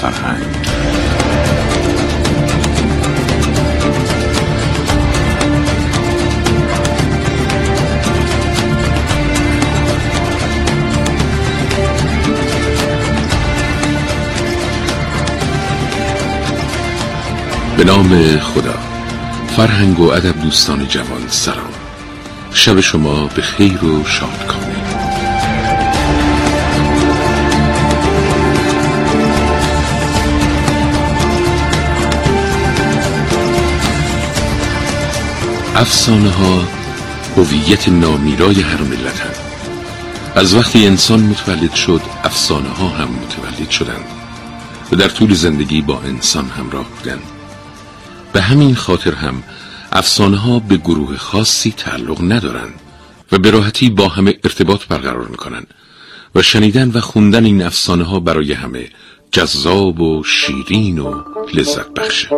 فرهنگ به نام خدا. فرهنگ و ادب دوستان جوان سلام. شب شما به خیر و شادکامی افسانه ها هویت نامیرای هر ملت هم. از وقتی انسان متولد شد افسانه ها هم متولد شدند و در طول زندگی با انسان همراه بودند به همین خاطر هم افسانه ها به گروه خاصی تعلق ندارند و به راحتی با همه ارتباط برقرار می‌کنند و شنیدن و خوندن این افسانه ها برای همه جذاب و شیرین و لذت بخشه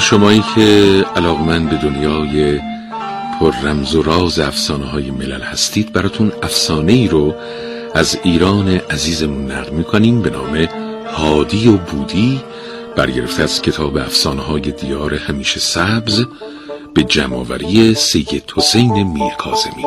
شمایی که علاقمند به دنیای پر رمز و راز افسانه های ملل هستید براتون افسانه ای رو از ایران عزیزمون نقل می‌کنیم به نام هادی و بودی برگرفته از کتاب افسانه های دیار همیشه سبز به جمعوری سید حسین میرکازمی.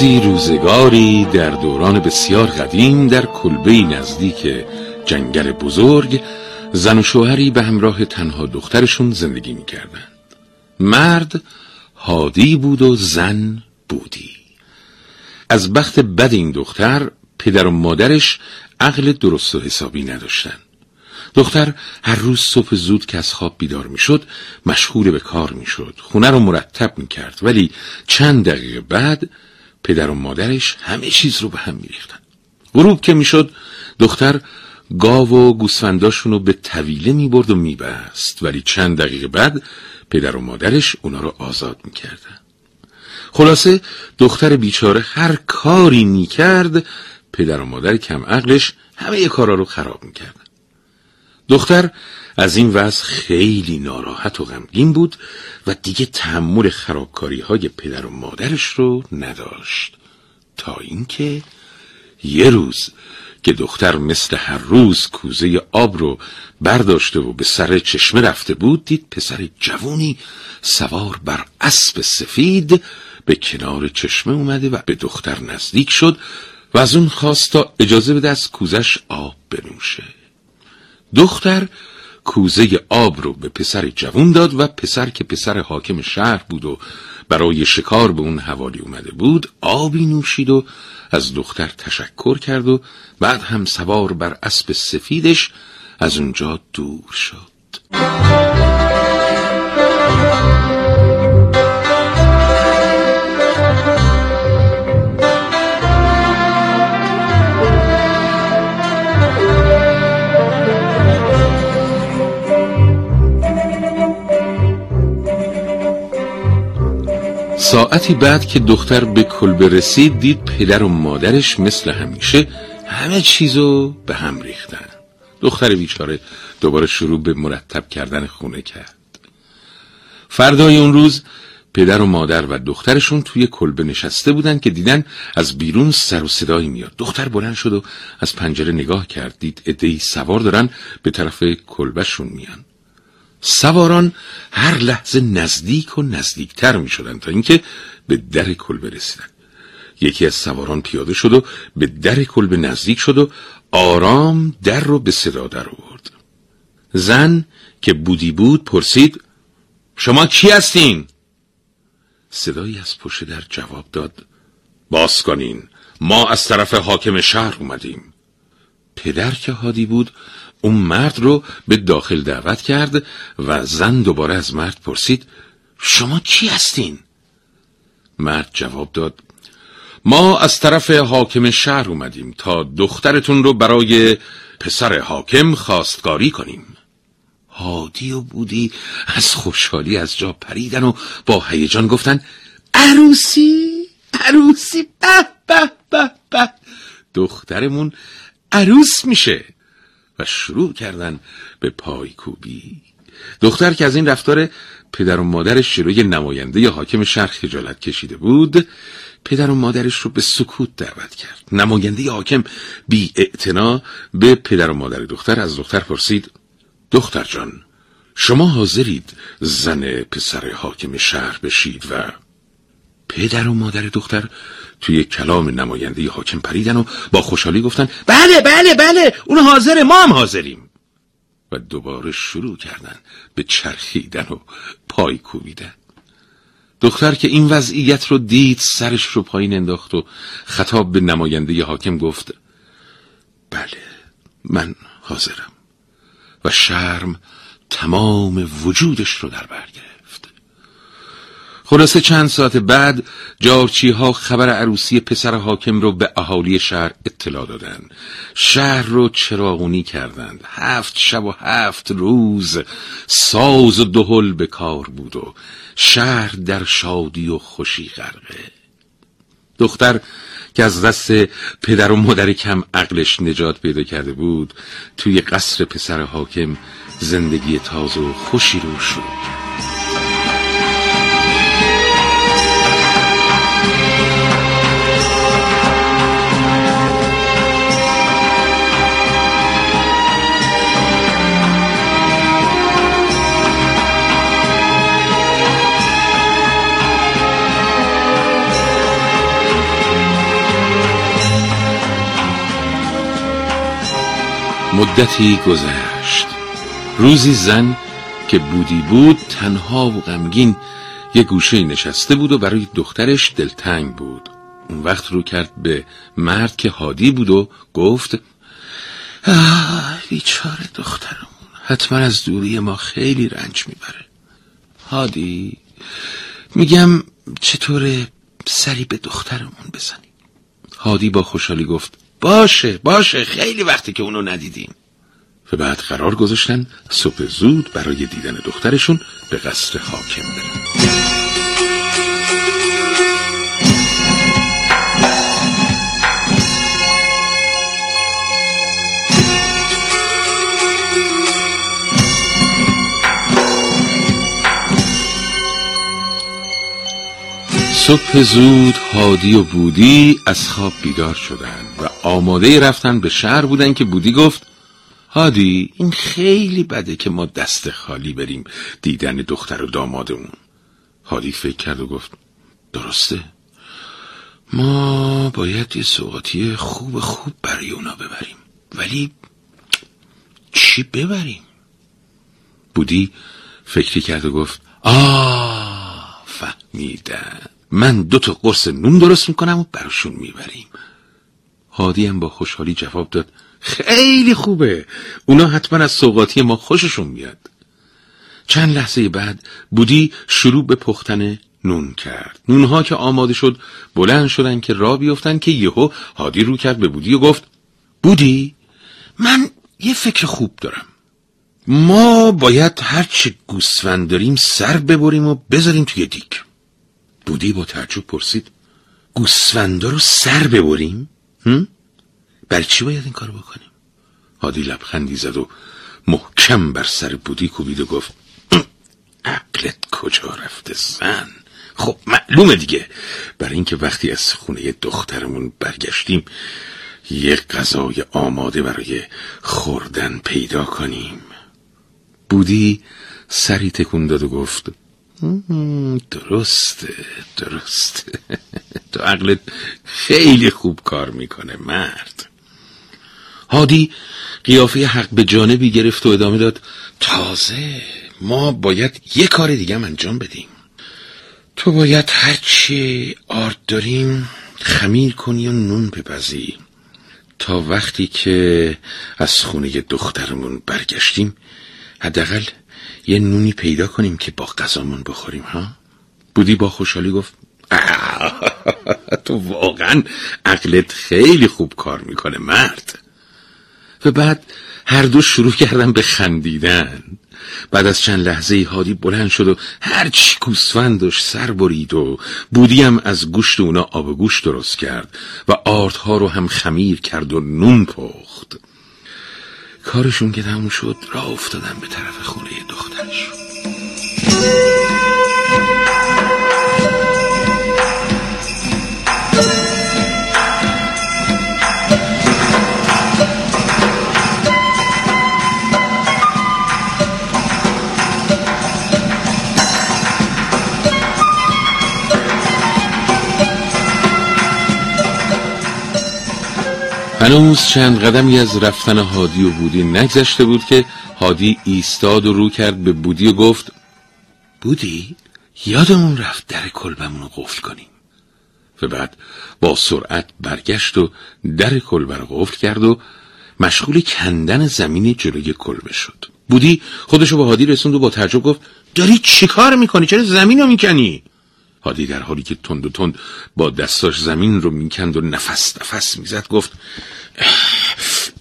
روزی روزگاری در دوران بسیار قدیم در کلبه نزدیک جنگل بزرگ زن و شوهری به همراه تنها دخترشون زندگی می‌کردند. مرد هادی بود و زن بودی. از بخت بد این دختر پدر و مادرش عقل درست و حسابی نداشتن دختر هر روز صبح زود که از خواب بیدار می‌شد مشغول به کار می‌شد خونه رو مرتب می‌کرد. ولی چند دقیقه بعد پدر و مادرش همه چیز رو به هم میریختن. غروب که می‌شد دختر گاو و گوسفنداشون رو به طویله می‌برد و میبست. ولی چند دقیقه بعد پدر و مادرش اونا رو آزاد می‌کردن. خلاصه دختر بیچاره هر کاری می‌کرد پدر و مادر کم عقلش همه کارا رو خراب می‌کردن. دختر از این وضع خیلی ناراحت و غمگین بود و دیگه تحمل خرابکاری های پدر و مادرش رو نداشت. تا اینکه یه روز که دختر مثل هر روز کوزه آب رو برداشته و به سر چشمه رفته بود دید پسر جوونی سوار بر اسب سفید به کنار چشمه اومده و به دختر نزدیک شد و از اون خواست تا اجازه بده از کوزش آب بنوشه. دختر کوزه آب رو به پسر جوون داد و پسر که پسر حاکم شهر بود و برای شکار به اون حوالی اومده بود آبی نوشید و از دختر تشکر کرد و بعد هم سوار بر اسب سفیدش از اونجا دور شد. ساعتی بعد که دختر به کلبه رسید دید پدر و مادرش مثل همیشه همه چیزو به هم ریختن. دختر بیچاره دوباره شروع به مرتب کردن خونه کرد. فردای اون روز پدر و مادر و دخترشون توی کلبه نشسته بودن که دیدن از بیرون سر و صدایی میاد. دختر بلند شد و از پنجره نگاه کرد. دید ادهی سوار دارن به طرف کلبهشون میان. سواران هر لحظه نزدیک و نزدیکتر می شدن تا اینکه به در کلبه رسیدن یکی از سواران پیاده شد و به در کلبه نزدیک شد و آرام در رو به صدا در آورد. زن که بودی بود پرسید شما کی هستین؟ صدایی از پشت در جواب داد باز کنین ما از طرف حاکم شهر اومدیم. پدر که هادی بود اون مرد رو به داخل دعوت کرد و زن دوباره از مرد پرسید شما کی هستین؟ مرد جواب داد ما از طرف حاکم شهر اومدیم تا دخترتون رو برای پسر حاکم خواستگاری کنیم. هادی و بودی از خوشحالی از جا پریدن و با هیجان گفتن عروسی عروسی به به به به. دخترمون عروس میشه. و شروع کردن به پای کوبی دختر که از این رفتار پدر و مادرش جلوی نماینده حاکم شهر خجالت کشیده بود پدر و مادرش رو به سکوت دعوت کرد. نماینده حاکم بی به پدر و مادر دختر از دختر پرسید دختر جان شما حاضرید زن پسر حاکم شهر بشید و پدر و مادر دختر توی کلام نماینده حاکم پریدن و با خوشحالی گفتن بله بله بله اون حاضره ما هم حاضریم. و دوباره شروع کردن به چرخیدن و پای کوبیدن. دختر که این وضعیت رو دید سرش رو پایین انداخت و خطاب به نماینده حاکم گفت بله من حاضرم. و شرم تمام وجودش رو در بر گرفت. خلاصه چند ساعت بعد جارچی ها خبر عروسی پسر حاکم رو به اهالی شهر اطلاع دادن. شهر رو چراغونی کردند. هفت شب و هفت روز ساز و دهل به کار بود و شهر در شادی و خوشی غرقه. دختر که از دست پدر و مادر کم عقلش نجات پیدا کرده بود توی قصر پسر حاکم زندگی تازه و خوشی رو شروع کرد. مدتی گذشت. روزی زن که بودی بود تنها و غمگین یه گوشه نشسته بود و برای دخترش دلتنگ بود. اون وقت رو کرد به مرد که هادی بود و گفت بیچاره دخترمون حتما از دوری ما خیلی رنج می‌بره. هادی میگم چطور سری به دخترمون بزنیم هادی با خوشحالی گفت باشه باشه خیلی وقتی که اونو ندیدیم. و بعد قرار گذاشتن صبح زود برای دیدن دخترشون به قصر حاکم برن. صبح زود هادی و بودی از خواب بیدار شدن و آماده رفتن به شهر بودن که بودی گفت هادی این خیلی بده که ما دست خالی بریم دیدن دختر و دامادمون هادی فکر کرد و گفت درسته. ما باید یه سوقاتی خوب خوب برای اونا ببریم. ولی چی ببریم؟ بودی فکری کرد و گفت آه فهمیدم. من دو تا قرص نون درست می‌کنم و براشون می‌بریم. هادی هم با خوشحالی جواب داد خیلی خوبه. اونا حتما از سوقاتی ما خوششون میاد. چند لحظه بعد بودی شروع به پختن نون کرد. نونها که آماده شد بلند شدن که را بیفتن که یهو هادی رو کرد به بودی و گفت بودی؟ من یه فکر خوب دارم. ما باید هرچه گوسفند داریم سر ببریم و بذاریم توی دیگ. بودی با تعجب پرسید گوسفندا رو سر ببریم؟ بر چی باید این کار بکنیم؟ هادی لبخندی زد و محکم بر سر بودی کوبید و گفت عقلت کجا رفته زن؟ خب معلومه دیگه. برای اینکه وقتی از خونه دخترمون برگشتیم یه غذای آماده برای خوردن پیدا کنیم. بودی سری تکون داد و گفت درسته درسته. تو عقلت خیلی خوب کار می‌کنه مرد. هادی قیافه حق به جانبی گرفت و ادامه داد تازه ما باید یه کار دیگه انجام بدیم. تو باید هرچی آرد داریم خمیر کنی و نون بپزی. تا وقتی که از خونه دخترمون برگشتیم حداقل یه نونی پیدا کنیم که با غذامون بخوریم ها؟ بودی با خوشحالی گفت تو واقعا عقلت خیلی خوب کار می‌کنه مرد. و بعد هر دو شروع کردن به خندیدن. بعد از چند لحظه هادی بلند شد و هر چی گوسفند داشت سر برید و بودیم از گوشت اونا آب گوشت درست کرد و آردها رو هم خمیر کرد و نون پخت. کارشون که تموم شد را افتادن به طرف خونه دخترشون هنوز چند قدمی از رفتن هادی و بودی نگذشته بود که هادی ایستاد و رو کرد به بودی و گفت بودی؟ یادمون رفت در کلبمون رو قفل کنیم. و بعد با سرعت برگشت و در کلبه رو قفل کرد و مشغول کندن زمین جلوی کلبه شد. بودی خودشو به هادی رسوند و با تعجب گفت داری چیکار می‌کنی؟ چرا زمین رو می‌کنی؟ هادی در حالی که تند و تند با دستاش زمین رو می‌کند و نفس نفس می‌زد گفت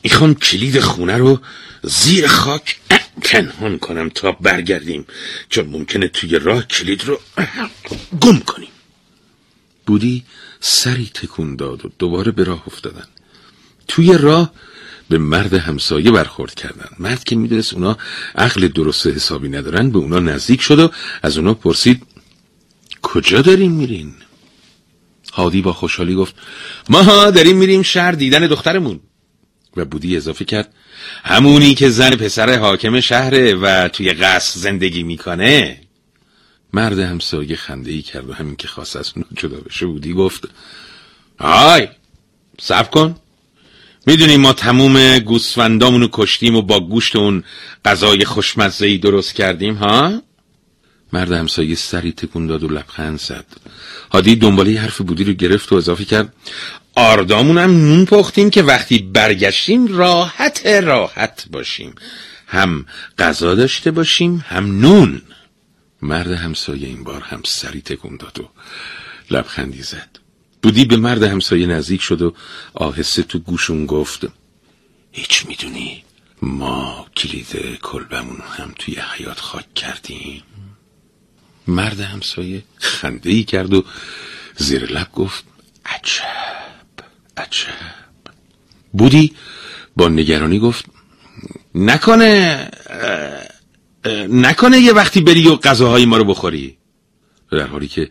می‌خوام کلید خونه رو زیر خاک پنهان کنم تا برگردیم چون ممکنه توی راه کلید رو گم کنیم. بودی سری تکون داد و دوباره به راه افتادن. توی راه به مرد همسایه برخورد کردن. مرد که می‌دونست اونا عقل درست حسابی ندارن به اونا نزدیک شد و از اونا پرسید کجا داریم میرین؟ هادی با خوشحالی گفت ما داریم میریم شهر دیدن دخترمون. و بودی اضافه کرد همونی که زن پسر حاکم شهره و توی قصر زندگی می‌کنه. مرد همسایه خنده ای کرد و همین که خواست از اون جدا بشه بودی گفت آی صبر کن. می‌دونیم ما تموم گوسفندامونو کشتیم و با گوشت اون غذای خوشمزه درست کردیم ها؟ مرد همسایه سری تکون داد و لبخند زد. هادی دنباله حرف بودی رو گرفت و اضافه کرد. آردامون هم نون پختیم که وقتی برگشتیم راحت راحت باشیم. هم غذا داشته باشیم هم نون. مرد همسایه این بار هم سری تکون داد و لبخندی زد. بودی به مرد همسایه نزدیک شد و آهسته تو گوشون گفت هیچ می‌دونی ما کلید کلبمون هم توی حیات خاک کردیم. مرد همسایه خنده ای کرد و زیر لب گفت عجب عجب. بودی؟ با نگرانی گفت نکنه نکنه یه وقتی بری و غذاهای ما رو بخوری. در حالی که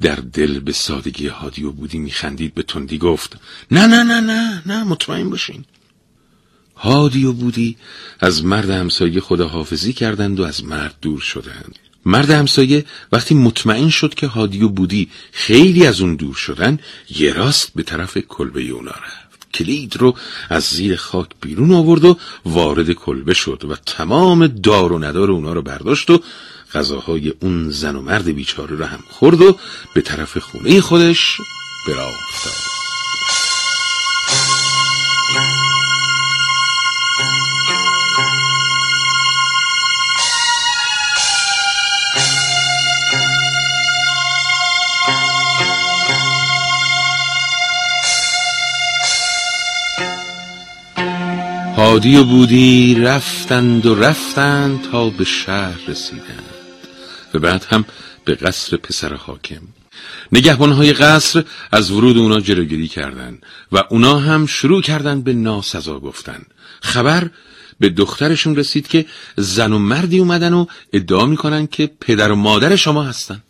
در دل به سادگی هادی و بودی میخندید به تندی گفت نه نه نه نه نه مطمئن باشین. هادی و بودی از مرد همسایه خداحافظی کردند و از مرد دور شدند. مرد همسایه وقتی مطمئن شد که هادی و بودی خیلی از اون دور شدن یه راست به طرف کلبه اونا رفت. کلید رو از زیر خاک بیرون آورد و وارد کلبه شد و تمام دار و ندار اونا رو برداشت و غذاهای اون زن و مرد بیچاره رو هم خورد و به طرف خونه خودش براه افتاد. هادی و بودی رفتند و رفتند تا به شهر رسیدند. و بعد هم به قصر پسر حاکم. نگهبانهای قصر از ورود اونا جلوگیری کردند و اونا هم شروع کردند به ناسزا گفتن. خبر به دخترشون رسید که زن و مردی اومدن و ادعا می‌کنن که پدر و مادر شما هستن.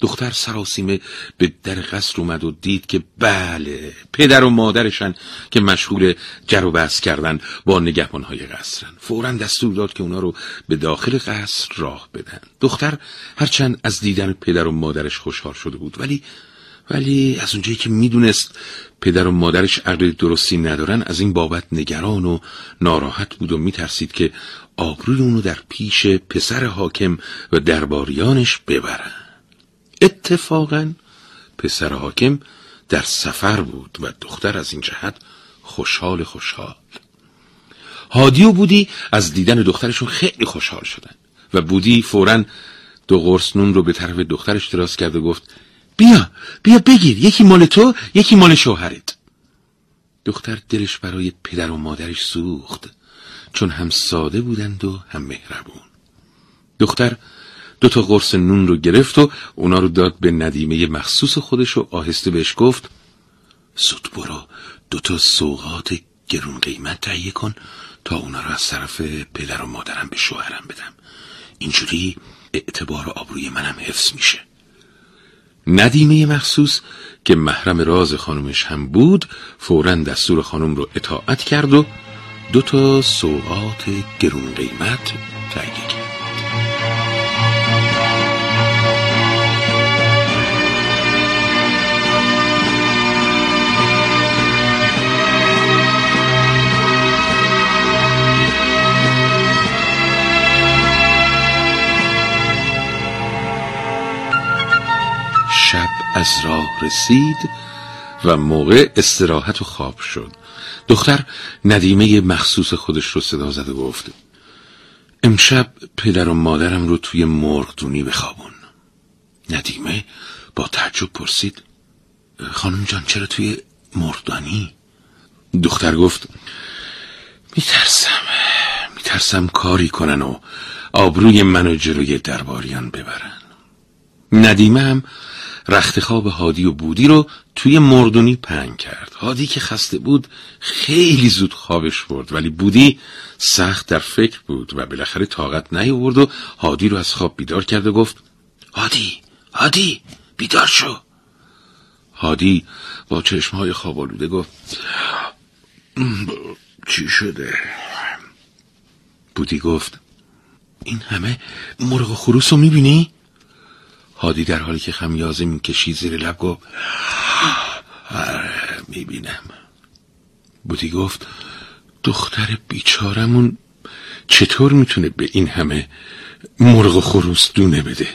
دختر سراسیمه به در قصر اومد و دید که بله پدر و مادرشن که مشغول جر و بحث کردن با نگهبانهای قصرن. فورا دستور داد که اونا رو به داخل قصر راه بدن. دختر هرچند از دیدن پدر و مادرش خوشحال شده بود ولی ولی از اونجایی که می‌دونست پدر و مادرش عقل درستی ندارن از این بابت نگران و ناراحت بود و میترسید که آبروی اونو در پیش پسر حاکم و درباریانش ببرن. اتفاقا پسر حاکم در سفر بود و دختر از این جهت خوشحال خوشحال. هادی و بودی از دیدن دخترشون خیلی خوشحال شدن و بودی فورا دو قرص نون رو به طرف دخترش دراز کرد و گفت بیا بیا بگیر یکی مال تو یکی مال شوهرت. دختر دلش برای پدر و مادرش سوخت چون هم ساده بودند و هم مهربون. دختر دو تا قرص نون رو گرفت و اونا رو داد به ندیمه مخصوص خودش و آهسته بهش گفت زود برو دو تا سوغات گرون قیمت تهیه کن تا اونا رو از طرف پدر و مادرم به شوهرم بدم. اینجوری اعتبار و آبروی منم حفظ میشه. ندیمه مخصوص که محرم راز خانمش هم بود فورا دستور خانم رو اطاعت کرد و دو تا سوغات گرون قیمت تهیه کرد. از راه رسید و موقع استراحت و خواب شد. دختر ندیمه مخصوص خودش رو صدا زد و گفت امشب پدر و مادرم رو توی مرغدونی بخوابون. ندیمه با تعجب پرسید خانم جان چرا توی مرغدانی؟ دختر گفت میترسم میترسم کاری کنن و آبروی منو جلوی درباریان ببرن. ندیمه هم رخت خواب هادی و بودی رو توی مردونی پنگ کرد. هادی که خسته بود خیلی زود خوابش برد ولی بودی سخت در فکر بود و بالاخره طاقت نیاورد و هادی رو از خواب بیدار کرد و گفت هادی هادی بیدار شو. هادی با چشمهای خواب آلوده گفت چی شده؟ بودی گفت این همه مرغ و خروس رو می‌بینی؟ هادی در حالی که خمیازه می‌کشی زیر لب گفت آره می‌بینم. بودی گفت دختر بیچارمون چطور می‌تونه به این همه مرغ و خروس دونه بده؟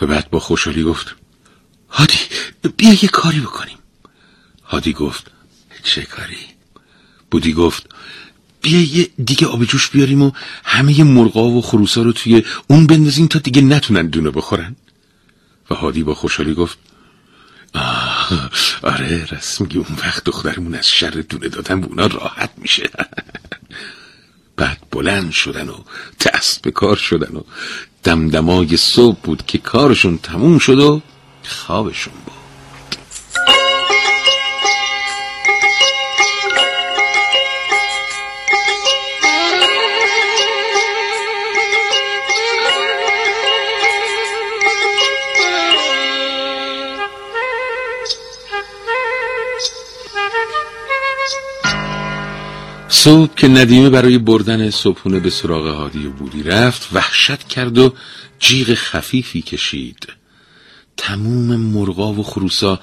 و بعد با خوشحالی گفت هادی بیا یه کاری بکنیم. هادی گفت چه کاری؟ بودی گفت بیا یه دیگه آب جوش بیاریم و همه مرغا و خروسا رو توی اون بندازیم تا دیگه نتونن دونه بخورن. و هادی با خوشحالی گفت آه آره رسم میگی اون وقت دخترمون از شر دونه دادن به اونا راحت میشه. بعد بلند شدن و دست به کار شدن و دمدمای صبح بود که کارشون تموم شد و خوابشون بود صبح که ندیمه برای بردن صبحونه به سراغ هادی و بودی رفت وحشت کرد و جیغ خفیفی کشید. تموم مرغا و خروسا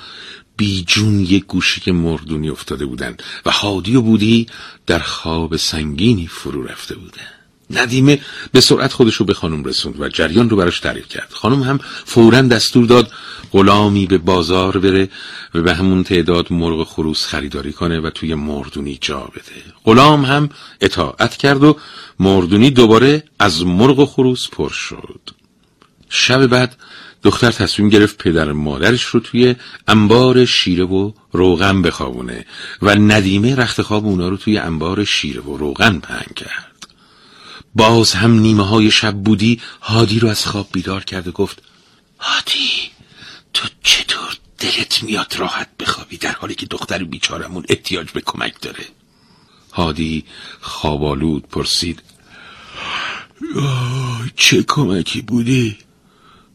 بیجون یک گوشی که مردونی افتاده بودند و هادی و بودی در خواب سنگینی فرو رفته بودند. ندیمه به سرعت خودش رو به خانم رسوند و جریان رو براش تعریف کرد. خانم هم فورا دستور داد غلامی به بازار بره و به همون تعداد مرغ خروس خریداری کنه و توی مردونی جا بده. غلام هم اطاعت کرد و مردونی دوباره از مرغ خروس پر شد. شب بعد دختر تصمیم گرفت پدر مادرش رو توی انبار شیره و روغن بخوابونه و ندیمه رخت خواب اونا رو توی انبار شیره و روغن پهن کرد. باز هم نیمه های شب بودی هادی رو از خواب بیدار کرد و گفت هادی تو چطور دلت میاد راحت بخوابی در حالی که دختر بیچارمون احتیاج به کمک داره؟ هادی خوابالود پرسید چه کمکی بودی؟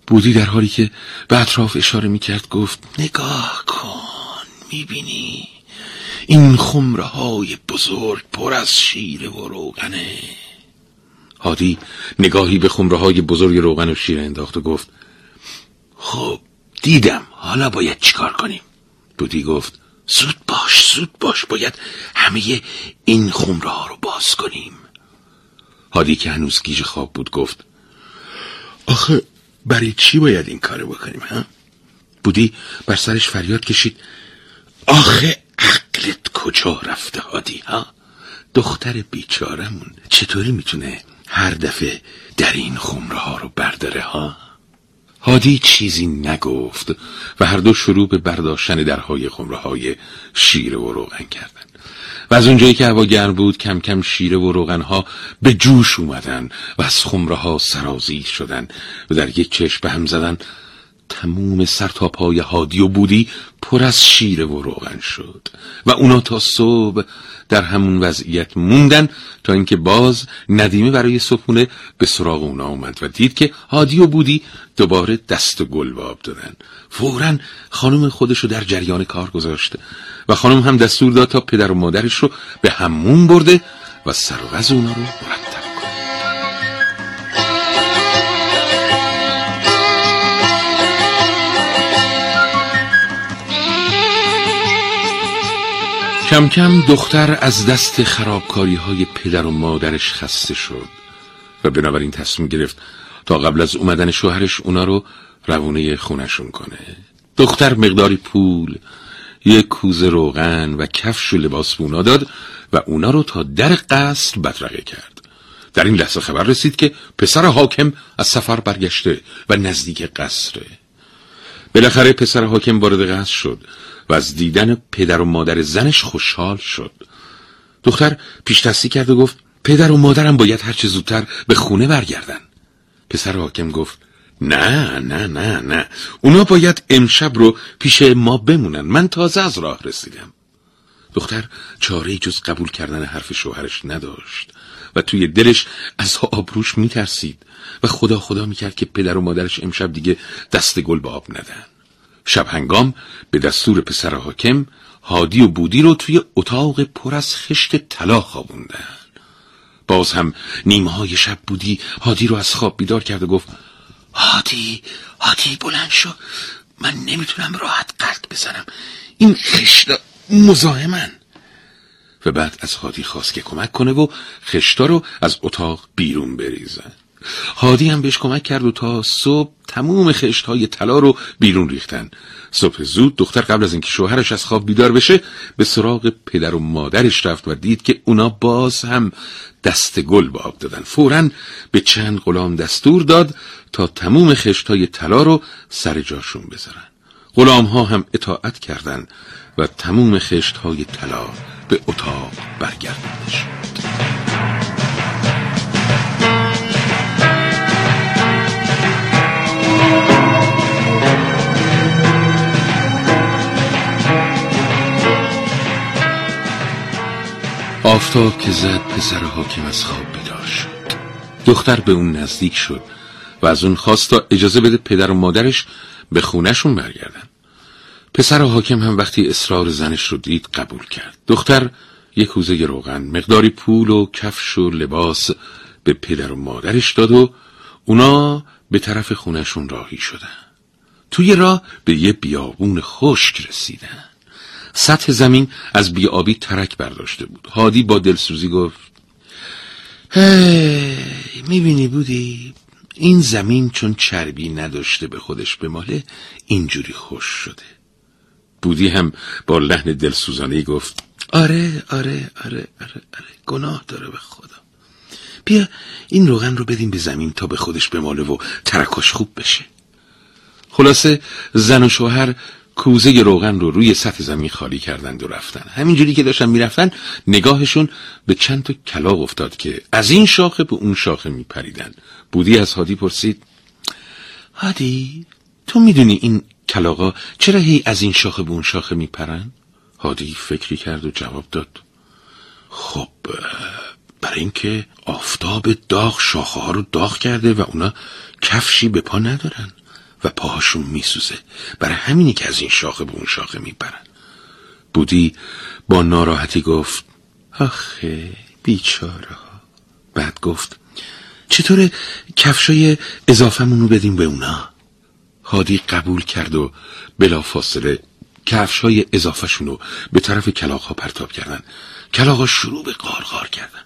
بودی در حالی که به اطراف اشاره می‌کرد گفت نگاه کن می‌بینی؟ این خمره های بزرگ پر از شیر و روغنه. هادی نگاهی به خمره های بزرگ روغن و شیر انداخت و گفت خب دیدم. حالا باید چیکار کنیم؟ بودی گفت زود باش زود باش. باید همه این خمره ها رو باز کنیم. هادی که هنوز گیج خواب بود گفت آخه برای چی باید این کارو بکنیم ها؟ بودی بر سرش فریاد کشید آخه عقل دلت کجا رفته هادی ها؟ دختر بیچارمون چطوری می‌تونه هر دفعه در این خمره ها رو برداره ها؟ هادی چیزی نگفت و هر دو شروع به برداشتن درهای خمره های شیر و روغن کردن. و از اونجایی که هوا گرم بود کم کم شیره و روغن ها به جوش اومدن و از خمره ها سرازیر شدن و در یک چشم به هم زدن. تموم سر تا پای هادی و بودی پر از شیر و روغن شد. و اونا تا صبح در همون وضعیت موندن تا اینکه باز ندیمه برای صبحونه به سراغ اونا اومد و دید که هادی و بودی دوباره دست و گل به آب دادن. فورا خانم خودشو در جریان کار گذاشته و خانم هم دستور داد تا پدر و مادرش رو به همون برده و سر و اونا رو مرتب کم کم دختر از دست خرابکاری های پدر و مادرش خسته شد و بنابراین تصمیم گرفت تا قبل از اومدن شوهرش اونا رو روونه خونشون کنه. دختر مقداری پول یک کوزه روغن و کفش و لباس به داد و اونا رو تا در قصد بدرقه کرد. در این لحظه خبر رسید که پسر حاکم از سفر برگشته و نزدیک قصره. بالاخره پسر حاکم وارد قصر شد. و از دیدن پدر و مادر زنش خوشحال شد. دختر پیش دستی کرد و گفت پدر و مادرم باید هرچه زودتر به خونه برگردن. پسر حاکم گفت نه نه نه نه. اونا باید امشب رو پیش ما بمونن. من تازه از راه رسیدم. دختر چاره جز قبول کردن حرف شوهرش نداشت و توی دلش از آبروش میترسید و خدا خدا می‌کرد که پدر و مادرش امشب دیگه دست گل به آب ندن. شب هنگام به دستور پسر حاکم هادی و بودی رو توی اتاق پر از خشت طلا خوابوندن. باز هم نیمه های شب بودی هادی رو از خواب بیدار کرد و گفت هادی هادی بلند شو. من نمی‌تونم راحت قلط بزنم. این خشتا مزاحمن. و بعد از هادی خواست که کمک کنه و خشتا رو از اتاق بیرون بریزن. هادی هم بهش کمک کرد و تا صبح تموم خشت های طلا رو بیرون ریختن. صبح زود دختر قبل از اینکه شوهرش از خواب بیدار بشه به سراغ پدر و مادرش رفت و دید که اونا باز هم دست گل به آب دادن. فورا به چند غلام دستور داد تا تموم خشت های طلا رو سر جاشون بذارن. غلام ها هم اطاعت کردند و تموم خشت های طلا به اتاق برگردانده شد آفتاب که زد پسر حاکم از خواب بیدار شد. دختر به اون نزدیک شد و از اون خواست تا اجازه بده پدر و مادرش به خونشون برگردن. پسر حاکم هم وقتی اصرار زنش رو دید قبول کرد. دختر یک کوزه روغن مقداری پول و کفش و لباس به پدر و مادرش داد و اونا به طرف خونشون راهی شدن. توی راه به یه بیابون خشک رسیدن. سطح زمین از بیابی ترک برداشته بود. هادی با دلسوزی گفت می‌بینی بودی؟ این زمین چون چربی نداشته به خودش به ماله اینجوری خوش شده. بودی هم با لحن دلسوزانه گفت آره آره آره آره آره گناه داره به خدا. بیا این روغن رو بدیم به زمین تا به خودش بماله و ترکاش خوب بشه. خلاصه زن و شوهر کوزه روغن رو روی سطح زمین خالی کردند و رفتن. همینجوری که داشتن می‌رفتن نگاهشون به چند تا کلاق افتاد که از این شاخه به اون شاخه میپریدن بودی از هادی پرسید هادی تو می‌دونی این کلاقا چرا هی از این شاخه به اون شاخه میپرن؟ هادی فکری کرد و جواب داد خب برای اینکه آفتاب داغ شاخه ها رو داغ کرده و اونا کفشی به پا ندارن. و پاهاشون میسوزه. برای همینی که از این شاخه به اون شاخه میپرن بودی با ناراحتی گفت آخه بیچاره بعد گفت چطور کفشای اضافه رو بدیم به اونا؟ هادی قبول کرد و بلا فاصله کفشای اضافه رو به طرف کلاق ها پرتاب کردن. کلاق ها شروع به قارقار کردن.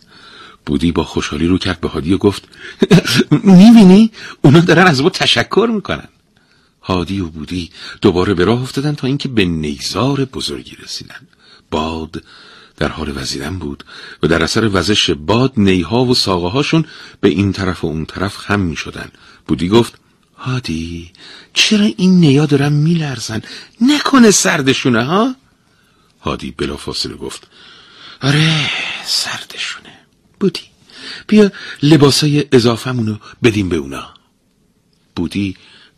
بودی با خوشحالی رو کرد به هادی و گفت می‌بینی؟ اونا دارن از ما تشکر می‌کنن. هادی و بودی دوباره به راه افتادن تا اینکه به نیزار بزرگی رسیدن. باد در حال وزیدن بود و در اثر وزش باد نیها و ساقه هاشون به این طرف و اون طرف خم می شدن. بودی گفت هادی چرا این نیا دارن میلرزن؟ نکنه سردشونه ها؟ هادی بلافاصله گفت آره سردشونه. بودی بیا لباسای اضافهمونو بدیم به اونا. بودی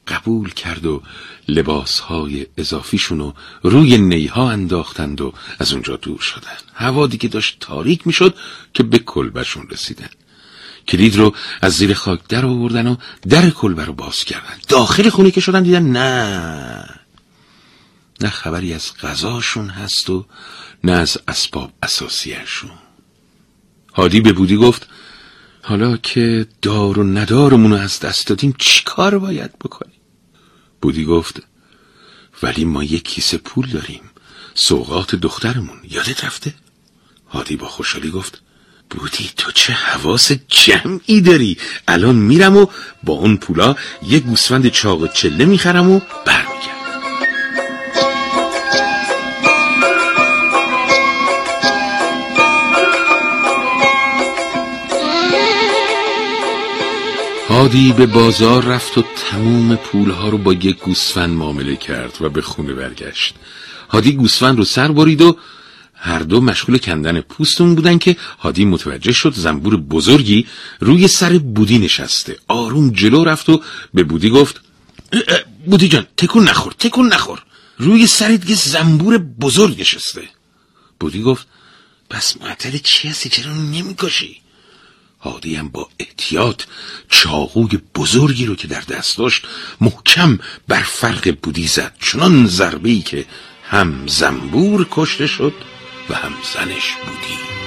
قبول کرد و لباسهای اضافیشونو روی نیها انداختند و از اونجا دور شدن هوا دیگه داشت تاریک می‌شد که به کلبشون رسیدن. کلید رو از زیر خاک در آوردن و در کلبه رو باز کردن. داخل خونه که شدن دیدن نه. نه خبری از غذاشون هست و نه از اسباب اساسیشون. هادی به بودی گفت حالا که دار و ندارمون از دست دادیم چی کار باید بکنیم؟ بودی گفت ولی ما یک کیسه پول داریم. سوقات دخترمون یادت رفته؟ هادی با خوشحالی گفت بودی تو چه حواس جمعی داری؟ الان میرم و با اون پولا یه گوسفند چاق و چله می‌خرم و برمیگردم. هادی به بازار رفت و تموم پولها رو با یک گوسفند معامله کرد و به خونه برگشت. هادی گوسفند رو سر برید و هر دو مشغول کندن پوستون بودن که هادی متوجه شد زنبور بزرگی روی سر بودی نشسته. آروم جلو رفت و به بودی گفت بودی جان تکون نخور تکون نخور. روی سرت یه زنبور بزرگ نشسته. بودی گفت پس معطل چی هستی؟ چرا نمی‌کشی؟ هادی هم با احتیاط چاقوی بزرگی رو که در دست داشت محکم بر فرق بودی زد. چنان ضربه که هم زنبور کشته شد و هم زنش بودی.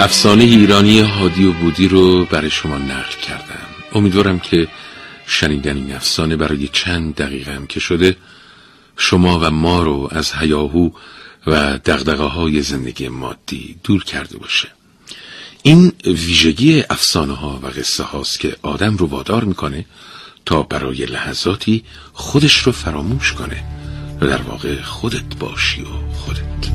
افسانه ایرانی هادی و بودی رو برای شما نقل کردم. امیدوارم که شنیدن این افسانه برای چند دقیقه هم که شده شما و ما رو از هیاهو و دقدقه های زندگی مادی دور کرده باشه. این ویژگی افسانه ها و قصه هاست که آدم رو وادار می‌کنه تا برای لحظاتی خودش رو فراموش کنه و در واقع خودت باشی و خودت.